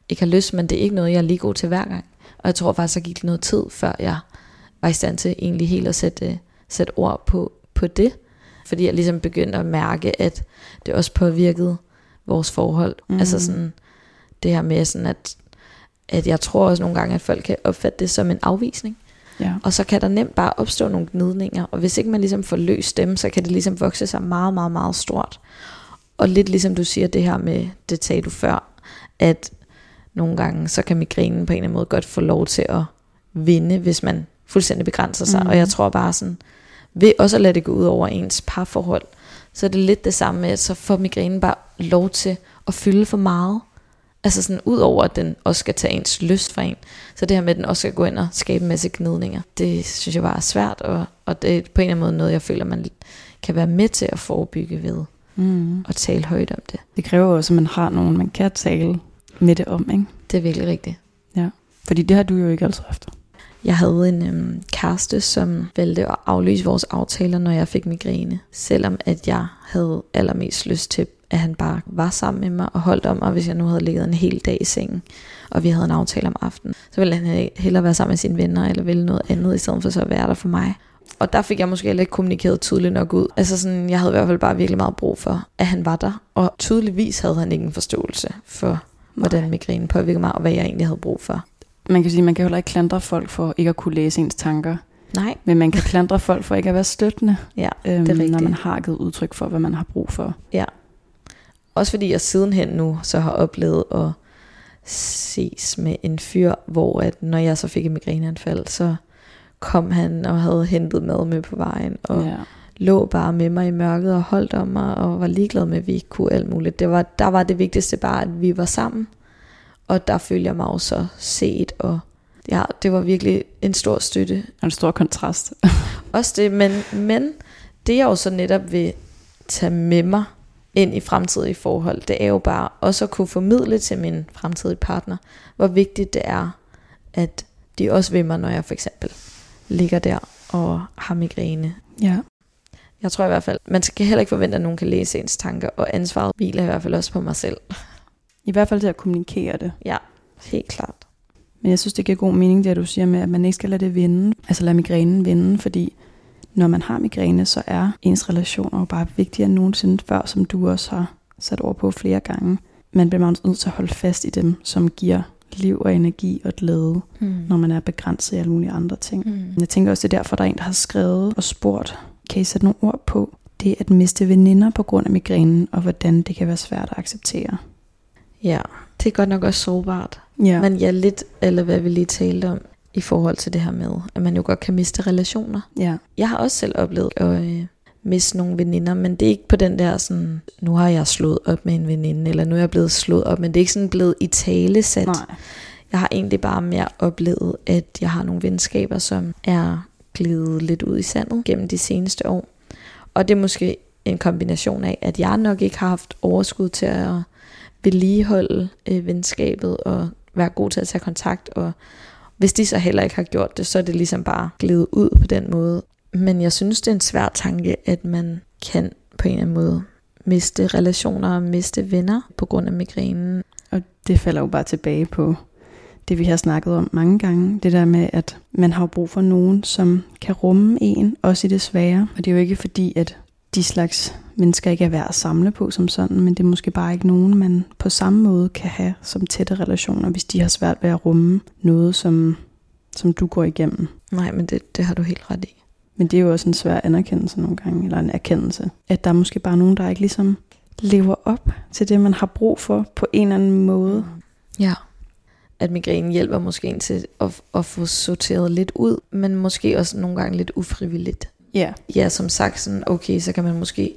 ikke har lyst, men det er ikke noget, jeg er lige god til hver gang. Og jeg tror faktisk, der gik noget tid, før jeg var i stand til egentlig helt at sætte, sætte ord på, på det. Fordi jeg ligesom begyndte at mærke, at det også påvirkede vores forhold. Mm. Altså sådan det her med sådan, at, at jeg tror også nogle gange, at folk kan opfatte det som en afvisning. Ja. Og så kan der nemt bare opstå nogle gnidninger, og hvis ikke man ligesom får løst dem, så kan det ligesom vokse sig meget, meget, meget stort. Og lidt ligesom du siger det her med, det sagde du før, at nogle gange, så kan migrænen på en eller anden måde godt få lov til at vinde, hvis man fuldstændig begrænser sig. Mm. Og jeg tror bare sådan, ved også at lade det gå ud over ens parforhold, så er det lidt det samme med, at så får migrænen bare lov til at fylde for meget. Altså sådan, ud over at den også skal tage ens lyst fra en. Så det her med, at den også skal gå ind og skabe en masse gnidninger, det synes jeg bare er svært, og, og det er på en eller anden måde noget, jeg føler, man kan være med til at forebygge ved Mm. at tale højt om det. Det kræver også, at man har nogen, man kan tale med det om, ikke? Det er virkelig rigtigt. Fordi det har du jo ikke altid haft. Jeg havde en øhm, kæreste, som valgte at aflyse vores aftaler, når jeg fik migræne. Selvom at jeg havde allermest lyst til, at han bare var sammen med mig og holdt om mig, hvis jeg nu havde ligget en hel dag i sengen, og vi havde en aftale om aftenen. Så ville han hellere være sammen med sine venner, eller ville noget andet, i stedet for så at være der for mig. Og der fik jeg måske heller ikke kommunikeret tydeligt nok ud. Altså sådan, jeg havde i hvert fald bare virkelig meget brug for, at han var der. Og tydeligvis havde han ikke en forståelse for, hvordan migrænen påvirker mig, og hvad jeg egentlig havde brug for. Man kan sige, man kan heller ikke klandre folk for ikke at kunne læse ens tanker. Nej, Men man kan klandre folk for ikke at være støttende, ja. øhm, Det er når rigtigt. man har givet udtryk for, hvad man har brug for. Også fordi jeg sidenhen nu så har oplevet at ses med en fyr, hvor at når jeg så fik et migræneanfald, så kom han og havde hentet mad med på vejen, og ja. ja. lå bare med mig i mørket og holdt om mig, og var ligeglad med, at vi ikke kunne alt muligt. Det var, der var det vigtigste bare, at vi var sammen, og der følte jeg mig også så set, og ja, det var virkelig en stor støtte Og en stor kontrast. også det, men, men det jeg jo så netop vil tage med mig ind i fremtidige forhold, det er jo bare også at kunne formidle til min fremtidige partner, hvor vigtigt det er, at de også vil mig, når jeg for eksempel ligger der og har migræne. Ja. Jeg tror i hvert fald, man skal heller ikke forvente, at nogen kan læse ens tanker, og ansvaret hviler i hvert fald også på mig selv. I hvert fald til at kommunikere det. Ja, helt klart. Men jeg synes, det giver god mening, det du siger med, at man ikke skal lade det vinde. Altså lade migrænen vinde, fordi når man har migræne, så er ens relationer jo bare vigtigere end nogensinde før, som du også har sat ord på flere gange. Man bliver meget nødt til at holde fast i dem, som giver liv og energi og glæde, Mm. når man er begrænset i alle mulige andre ting. Mm. Jeg tænker også, det er derfor, der er en, der har skrevet og spurgt, kan I sætte nogle ord på det at miste veninder på grund af migrænen, og hvordan det kan være svært at acceptere? Ja, det er godt nok også sårbart. Ja, Men ja, lidt, eller hvad vi lige talte om, i forhold til det her med, at man jo godt kan miste relationer. ja. Jeg har også selv oplevet at øh, miste nogle veninder, men det er ikke på den der sådan, nu har jeg slået op med en veninde, eller nu er jeg blevet slået op, men det er ikke sådan blevet i tale sat. Nej. Jeg har egentlig bare mere oplevet, at jeg har nogle venskaber, som er glidet lidt ud i sandet gennem de seneste år. Og det er måske en kombination af, at jeg nok ikke har haft overskud til at vedligeholde øh, venskabet og være god til at tage kontakt. Og hvis de så heller ikke har gjort det, så er det ligesom bare glidet ud på den måde. Men jeg synes, det er en svær tanke, at man kan på en eller anden måde miste relationer og miste venner på grund af migrænen. Og det falder jo bare tilbage på det, vi har snakket om mange gange. Det der med, at man har brug for nogen, som kan rumme en, også i det svære. Og det er jo ikke fordi, at de slags mennesker ikke er værd at samle på som sådan, men det er måske bare ikke nogen, man på samme måde kan have som tætte relationer, hvis de har svært ved at rumme noget, som, som du går igennem. Nej, men det, det har du helt ret i. Men det er jo også en svær anerkendelse nogle gange, eller en erkendelse, at der er måske bare nogen, der ikke ligesom lever op til det, man har brug for på en eller anden måde. Ja. At migrænen hjælper måske en til at, at få sorteret lidt ud, men måske også nogle gange lidt ufrivilligt. Ja. Ja, som sagt, sådan, okay, så kan man måske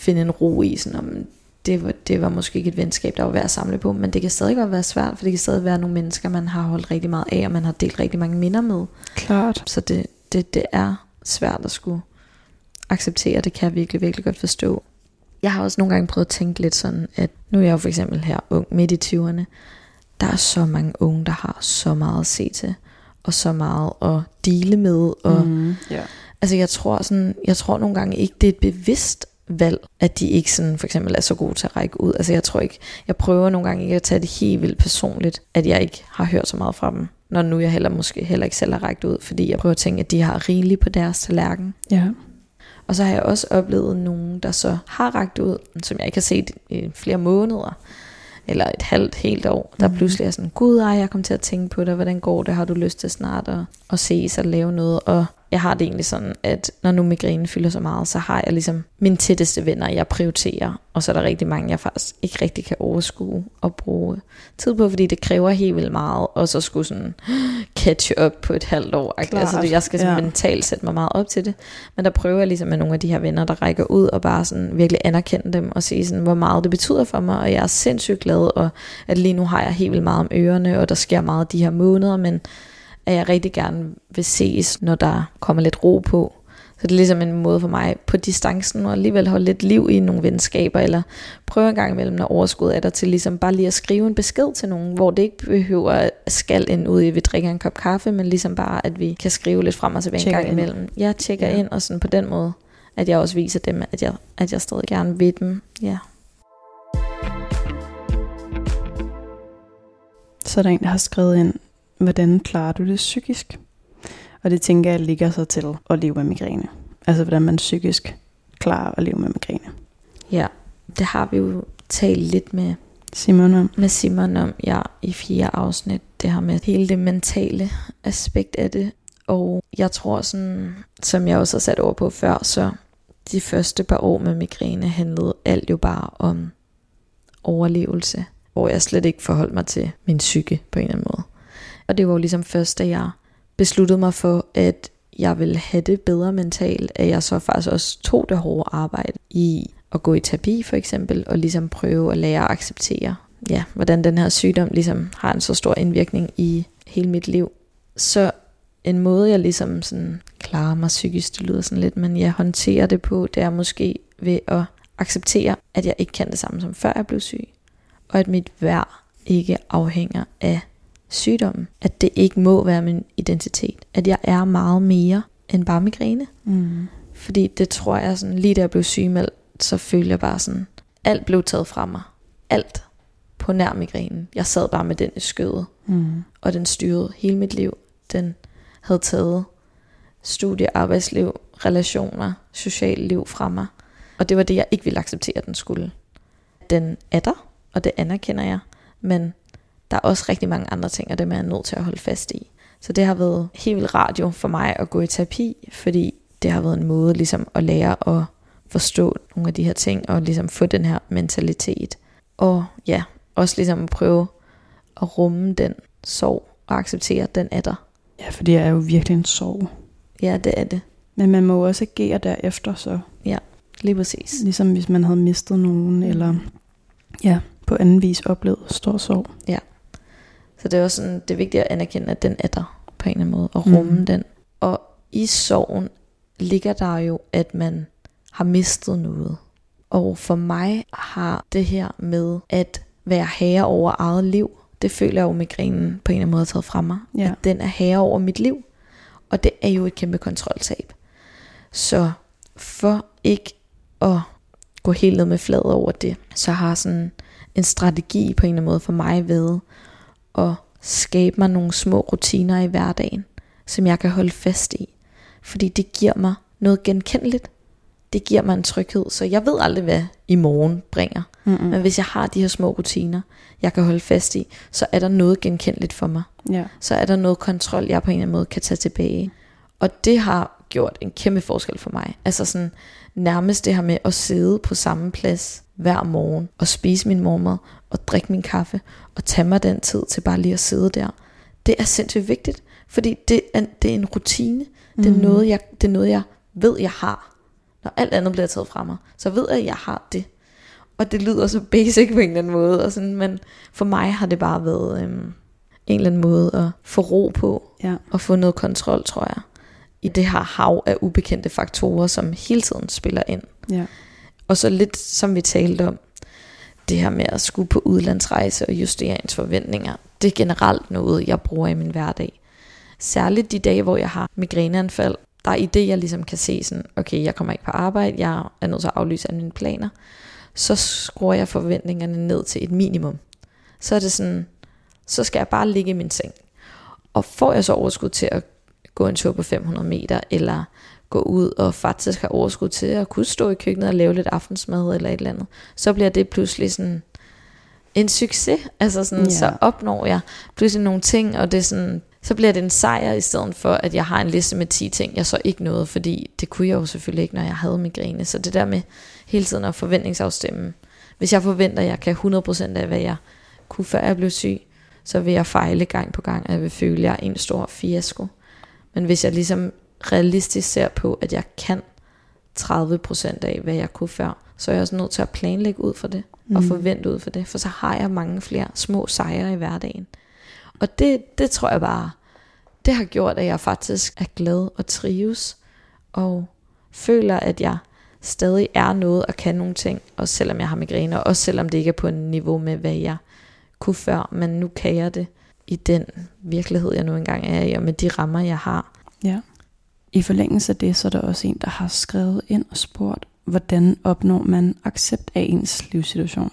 finde en ro i, sådan, om det var, det var måske ikke et venskab, der var værd at samle på, men det kan stadig godt være svært, for det kan stadig være nogle mennesker, man har holdt rigtig meget af, og man har delt rigtig mange minder med. Klart. Så det, det, det er svært at skulle acceptere, det kan jeg virkelig, virkelig godt forstå. Jeg har også nogle gange prøvet at tænke lidt sådan, at nu er jeg jo for eksempel her ung midt i 20'erne, der er så mange unge, der har så meget at se til, og så meget at dele med, og Mm. Ja. Altså jeg tror sådan, jeg tror nogle gange ikke, det er et bevidst valg, at de ikke sådan for eksempel er så gode til at række ud. Altså jeg tror ikke, jeg prøver nogle gange ikke at tage det helt vildt personligt, at jeg ikke har hørt så meget fra dem, når nu jeg heller måske heller ikke selv har rækket ud, fordi jeg prøver at tænke, at de har rigeligt på deres tallerken. Ja. Og så har jeg også oplevet nogen, der så har rækket ud, som jeg ikke har set i flere måneder, eller et halvt, helt år, der Mhm. pludselig er sådan, gud ej, jeg kom til at tænke på dig, hvordan går det, har du lyst til snart at, at ses og lave noget, og jeg har det egentlig sådan, at når nu migrænen fylder så meget, så har jeg ligesom mine tætteste venner, jeg prioriterer, og så er der rigtig mange, jeg faktisk ikke rigtig kan overskue og bruge tid på, fordi det kræver helt vildt meget, og så skulle sådan catch up på et halvt år. Klart, Altså, det, jeg skal sådan ja. mentalt sætte mig meget op til det, men der prøver jeg ligesom med nogle af de her venner, der rækker ud og bare sådan virkelig anerkende dem og sige sådan, hvor meget det betyder for mig, og jeg er sindssygt glad, og at lige nu har jeg helt vildt meget om ørerne, og der sker meget de her måneder, men at jeg rigtig gerne vil ses, når der kommer lidt ro på. Så det er ligesom en måde for mig på distancen og alligevel holde lidt liv i nogle venskaber, eller prøve en gang imellem, når overskud er der til ligesom bare lige at skrive en besked til nogen, hvor det ikke behøver at skal ind ud i, at vi drikker en kop kaffe, men ligesom bare, at vi kan skrive lidt frem og tilbage en Tjekker gang ind. imellem. Jeg tjekker ja. ind, og sådan på den måde, at jeg også viser dem, at jeg, at jeg stadig gerne vil dem. Ja. Så er der en, der har skrevet ind, hvordan klarer du det psykisk? Og det tænker jeg ligger så til at leve med migræne. Altså hvordan man psykisk klarer at leve med migræne. ja, det har vi jo talt lidt med Simon om. med Simon om, ja, i fire afsnit, det her med hele det mentale aspekt af det. Og jeg tror sådan, som jeg også har sat over på før, så de første par år med migræne handlede alt jo bare om overlevelse, hvor jeg slet ikke forholdt mig til min psyke på en eller anden måde. Og det var jo ligesom først, da jeg besluttede mig for, at jeg ville have det bedre mentalt, at jeg så faktisk også tog det hårde arbejde i at gå i terapi for eksempel, og ligesom prøve at lære at acceptere, ja, hvordan den her sygdom ligesom har en så stor indvirkning i hele mit liv. Så en måde, jeg ligesom sådan klarer mig psykisk, det lyder sådan lidt, men jeg håndterer det på, det er måske ved at acceptere, at jeg ikke kan det samme som før jeg blev syg, og at mit værd ikke afhænger af sygdommen. At det ikke må være min identitet. At jeg er meget mere end bare migræne. Mm. Fordi det tror jeg sådan, lige da jeg blev sygemeldt, så følte jeg bare sådan, alt blev taget fra mig. Alt på nær migrænen. Jeg sad bare med den i skødet, Mm. og den styrede hele mit liv. Den havde taget studie, arbejdsliv, relationer, socialt liv fra mig. Og det var det, jeg ikke ville acceptere, at den skulle. Den er der, og det anerkender jeg. Men der er også rigtig mange andre ting, og dem er jeg nødt til at holde fast i. Så det har været helt vildt radio for mig at gå i terapi, fordi det har været en måde ligesom at lære at forstå nogle af de her ting, og ligesom få den her mentalitet. Og ja, også ligesom at prøve at rumme den sorg, og acceptere, at den er der. Ja, for det er jo virkelig en sorg. Ja, det er det. Men man må jo også agere derefter, så Lige præcis. ligesom hvis man havde mistet nogen, eller ja, på anden vis oplevet stor sorg. Så det er også sådan, det er vigtigt at anerkende, at den er der på en eller anden måde, og rumme mm. den. Og i sorgen ligger der jo, at man har mistet noget. Og for mig har det her med at være herre over eget liv, det føler jeg jo migrænen på en eller anden måde har taget fra mig. Ja. At den er herre over mit liv. Og det er jo et kæmpe kontroltab. Så for ikke at gå helt ned med flad over det, så har sådan en strategi på en eller anden måde for mig været at skabe mig nogle små rutiner i hverdagen, som jeg kan holde fast i. Fordi det giver mig noget genkendeligt. Det giver mig en tryghed, så jeg ved aldrig, hvad i morgen bringer. Mm-mm. Men hvis jeg har de her små rutiner, jeg kan holde fast i, så er der noget genkendeligt for mig. Ja. Så er der noget kontrol, jeg på en eller anden måde kan tage tilbage. Og det har gjort en kæmpe forskel for mig. Altså sådan nærmest det her med at sidde på samme plads hver morgen og spise min morgenmad og drikke min kaffe og tage mig den tid til bare lige at sidde der. Det er sindssygt vigtigt, fordi det er, det er en rutine. Det er, Mhm. noget, jeg, det er noget, jeg ved, jeg har. Når alt andet bliver taget fra mig, så ved jeg, at jeg har det. Og det lyder så basic på en eller anden måde, og sådan, men for mig har det bare været øhm, en eller anden måde at få ro på, Ja. og få noget kontrol, tror jeg, i det her hav af ubekendte faktorer, som hele tiden spiller ind. Ja. Og så lidt som vi talte om, det her med at skulle på udlandsrejse og justere ens forventninger, det er generelt noget, jeg bruger i min hverdag. Særligt de dage, hvor jeg har migræneanfald, der er i det, jeg ligesom kan se sådan, okay, jeg kommer ikke på arbejde, jeg er nødt til at aflyse alle mine planer, så skruer jeg forventningerne ned til et minimum. Så er det sådan, så skal jeg bare ligge i min seng. Og får jeg så overskud til at gå en tur på 500 meter, eller gå ud og faktisk have overskud til at kunne stå i køkkenet og lave lidt aftensmad eller et eller andet, så bliver det pludselig sådan en succes. Altså sådan, Ja. så opnår jeg pludselig nogle ting, og det er sådan, så bliver det en sejr, i stedet for, at jeg har en liste med 10 ting, jeg så ikke nåede, fordi det kunne jeg jo selvfølgelig ikke, når jeg havde migræne. Så det der med hele tiden at forventningsafstemme. Hvis jeg forventer, at jeg kan 100% af, hvad jeg kunne, før jeg blev syg, så vil jeg fejle gang på gang, og jeg vil føle, at jeg er en stor fiasko. Men hvis jeg ligesom realistisk ser på, at jeg kan 30% af, hvad jeg kunne før, så er jeg også nødt til at planlægge ud for det, mm. og forvente ud for det, for så har jeg mange flere små sejre i hverdagen. Og det, det tror jeg bare, det har gjort, at jeg faktisk er glad og trives, og føler, at jeg stadig er noget og kan nogle ting, også selvom jeg har migræne, og også selvom det ikke er på en niveau med, hvad jeg kunne før, men nu kan jeg det i den virkelighed, jeg nu engang er i, og med de rammer, jeg har. Ja. I forlængelse af det, så er der også en, der har skrevet ind og spurgt, hvordan opnår man accept af ens livssituation?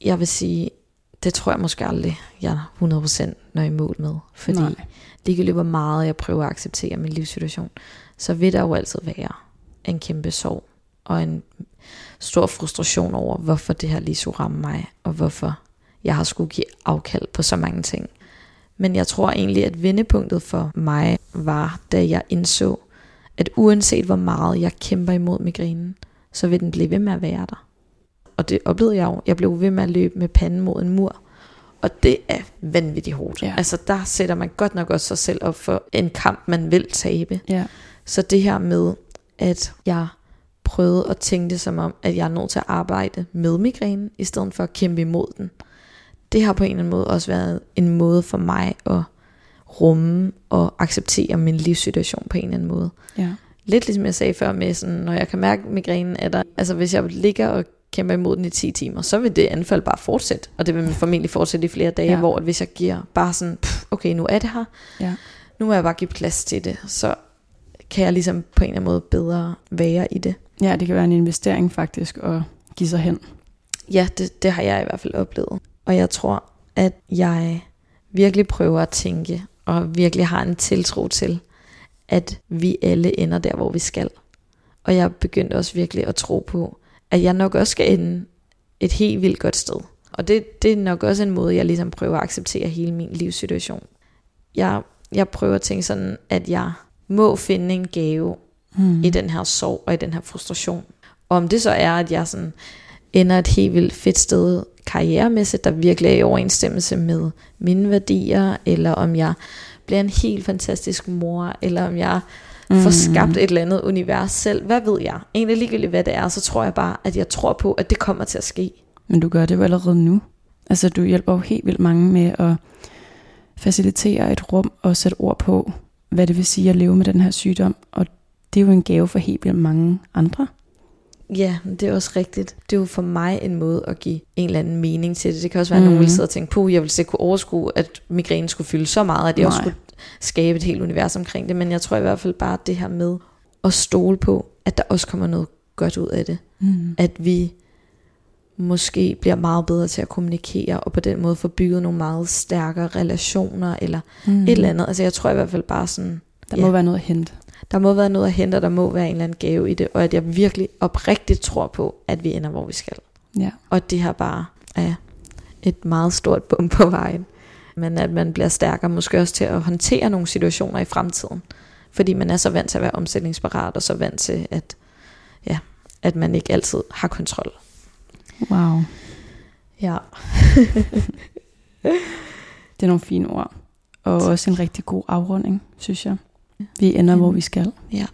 Jeg vil sige, det tror jeg måske aldrig, jeg 100% når i mål med, fordi Nej. ligegyldigt hvor meget jeg prøver at acceptere min livssituation, så vil der jo altid være en kæmpe sorg og en stor frustration over, hvorfor det her lige skulle ramme mig, og hvorfor jeg har skulle give afkald på så mange ting. Men jeg tror egentlig, at vendepunktet for mig var, da jeg indså, at uanset hvor meget jeg kæmper imod migrænen, så vil den blive ved med at være der. Og det oplevede jeg jo. Jeg blev ved med at løbe med panden mod en mur. Og det er vanvittigt hårdt. Ja. Altså der sætter man godt nok også sig selv op for en kamp, man vil tabe. Ja. Så det her med, at jeg prøvede at tænke det som om, at jeg er nødt til at arbejde med migrænen, i stedet for at kæmpe imod den. Det har på en eller anden måde også været en måde for mig at rumme og acceptere min livssituation på en eller anden måde. Ja. Lidt ligesom jeg sagde før med, sådan, når jeg kan mærke migrænen, er der, altså hvis jeg ligger og kæmper imod den i 10 timer, så vil det anfald bare fortsætte, og det vil formentlig fortsætte i flere dage, ja. hvor at hvis jeg giver bare sådan, pff, okay, nu er det her, Ja. nu må jeg bare give plads til det, så kan jeg ligesom på en eller anden måde bedre være i det. ja, det kan være en investering faktisk at give sig hen. Ja, det, det har jeg i hvert fald oplevet. Og jeg tror, at jeg virkelig prøver at tænke, og virkelig har en tiltro til, at vi alle ender der, hvor vi skal. Og jeg begyndte også virkelig at tro på, at jeg nok også skal ende et helt vildt godt sted. Og det, det er nok også en måde, jeg ligesom prøver at acceptere hele min livssituation. Jeg, jeg prøver at tænke sådan, at jeg må finde en gave Mm. i den her sorg og i den her frustration. Og om det så er, at jeg sådan ender et helt vildt fedt sted karrieremæssigt, der virkelig er i overensstemmelse med mine værdier, eller om jeg bliver en helt fantastisk mor, eller om jeg mm. får skabt et eller andet univers selv. Hvad ved jeg? Egentlig ligegyldigt hvad det er, så tror jeg bare, at jeg tror på, at det kommer til at ske. Men du gør det jo allerede nu. Altså, du hjælper jo helt vildt mange med at facilitere et rum og sætte ord på, hvad det vil sige at leve med den her sygdom. Og det er jo en gave for helt vildt mange andre. Ja, det er også rigtigt. Det er jo for mig en måde at give en eller anden mening til det. Det kan også være, at Mhm. nogen vil sidde og tænke på, jeg vil ikke kunne overskue, at migrænen skulle fylde så meget, at jeg også Nej. skulle skabe et helt univers omkring det. Men jeg tror i hvert fald bare, det her med at stole på, at der også kommer noget godt ud af det. Mm. At vi måske bliver meget bedre til at kommunikere, og på den måde få bygget nogle meget stærkere relationer, eller Mm. et eller andet. Altså jeg tror i hvert fald bare sådan, Der Ja. må være noget at hente. Der må være noget at hente, og der må være en eller anden gave i det, og at jeg virkelig oprigtigt tror på, at vi ender, hvor vi skal. Ja. Og det her bare er et meget stort bump på vejen. Men at man bliver stærkere måske også til at håndtere nogle situationer i fremtiden. Fordi man er så vant til at være omsætningsparat, og så vant til, at, ja, at man ikke altid har kontrol. Wow. Ja. Det er nogle fine ord. Og også en rigtig god afrunding, synes jeg. Vi ender, hvor vi skal. Ja.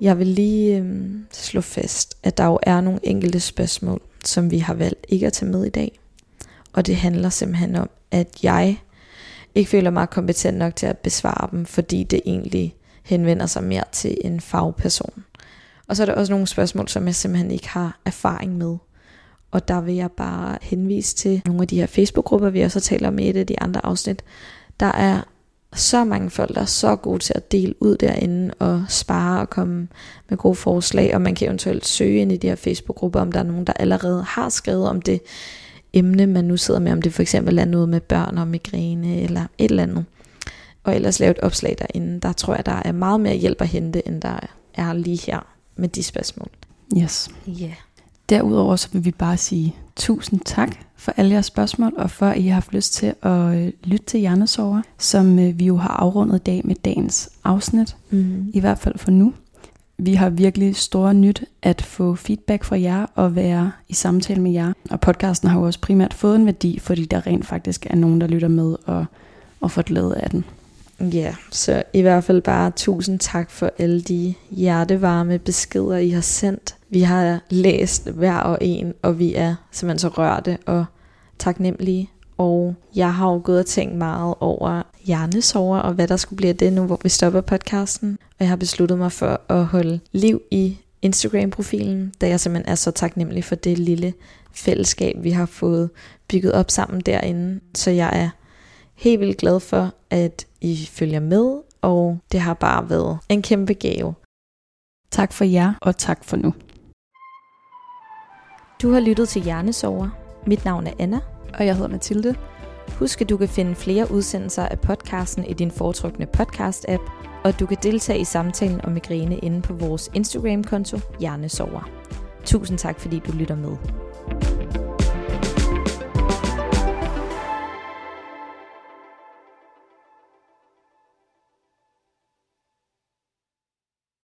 Jeg vil lige øh, slå fast, at der jo er nogle enkelte spørgsmål, som vi har valgt ikke at tage med i dag. Og det handler simpelthen om, at jeg ikke føler mig kompetent nok til at besvare dem, fordi det egentlig henvender sig mere til en fagperson. Og så er der også nogle spørgsmål, som jeg simpelthen ikke har erfaring med. Og der vil jeg bare henvise til nogle af de her Facebook-grupper, vi også har talt om i et af de andre afsnit. Der er så mange folk, der er så gode til at dele ud derinde og spare og komme med gode forslag, og man kan eventuelt søge ind i de her Facebook-grupper, om der er nogen, der allerede har skrevet om det emne, man nu sidder med, om det for eksempel er noget med børn og migræne eller et eller andet. Og ellers lave et opslag derinde. Der tror jeg, der er meget mere hjælp at hente, end der er lige her med de spørgsmål. Yes. Ja. Yeah. Derudover så vil vi bare sige tusind tak for alle jeres spørgsmål, og for at I har haft lyst til at øh, lytte til Hjernesover, som øh, vi jo har afrundet i dag med dagens afsnit, Mm. i hvert fald for nu. Vi har virkelig store nyt at få feedback fra jer og være i samtale med jer. Og podcasten har jo også primært fået en værdi, fordi der rent faktisk er nogen, der lytter med og, og får glæde af den. Ja, så i hvert fald bare tusind tak for alle de hjertevarme beskeder, I har sendt. Vi har læst hver og en, og vi er simpelthen så rørte og taknemmelige. Og jeg har jo gået og tænkt meget over hjernesover, og hvad der skulle blive af det nu, hvor vi stopper podcasten. Og jeg har besluttet mig for at holde liv i Instagram-profilen, da jeg simpelthen er så taknemmelig for det lille fællesskab, vi har fået bygget op sammen derinde. Så jeg er helt vildt glad for, at I følger med, og det har bare været en kæmpe gave. Tak for jer, og tak for nu. Du har lyttet til Hjernesover. Mit navn er Anna. Og jeg hedder Mathilde. Husk, at du kan finde flere udsendelser af podcasten i din foretrukne podcast-app, og du kan deltage i samtalen om migræne inde på vores Instagram-konto Hjernesover. Tusind tak, fordi du lytter med.